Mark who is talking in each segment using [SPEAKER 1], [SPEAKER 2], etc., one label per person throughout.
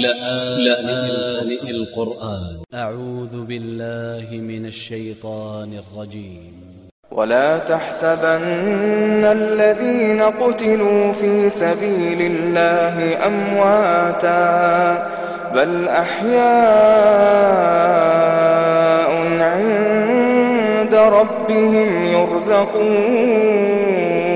[SPEAKER 1] لآن القرآن.
[SPEAKER 2] أ ع و ذ ب ا ل ل ه من ا ل ش ي ط ا ن ا ل ج ي م
[SPEAKER 3] ولا تحسبن الذين قتلوا في سبيل الله أمواتا بل أحياء عند ربهم يرزقون.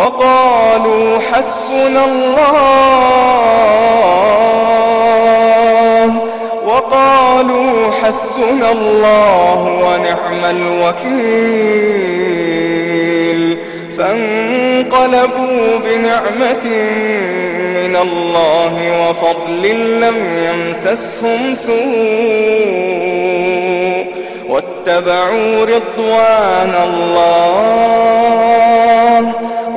[SPEAKER 3] وقالوا حسبنا الله وقالوا حسبنا الله ونعم الوكيل فانقلبوا بنعمة من الله وفضل لم يمسسهم سوء واتبعوا رضوان الله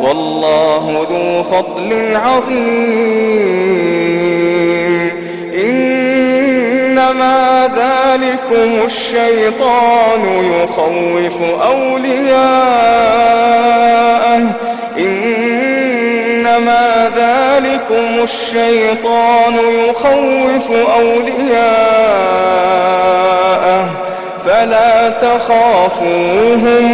[SPEAKER 3] والله ذو فضل عظيم. إنما ذلكم الشيطان يخوف أولياءه. إنما ذلكم الشيطان يخوف أولياءه. فلا تخافوهم.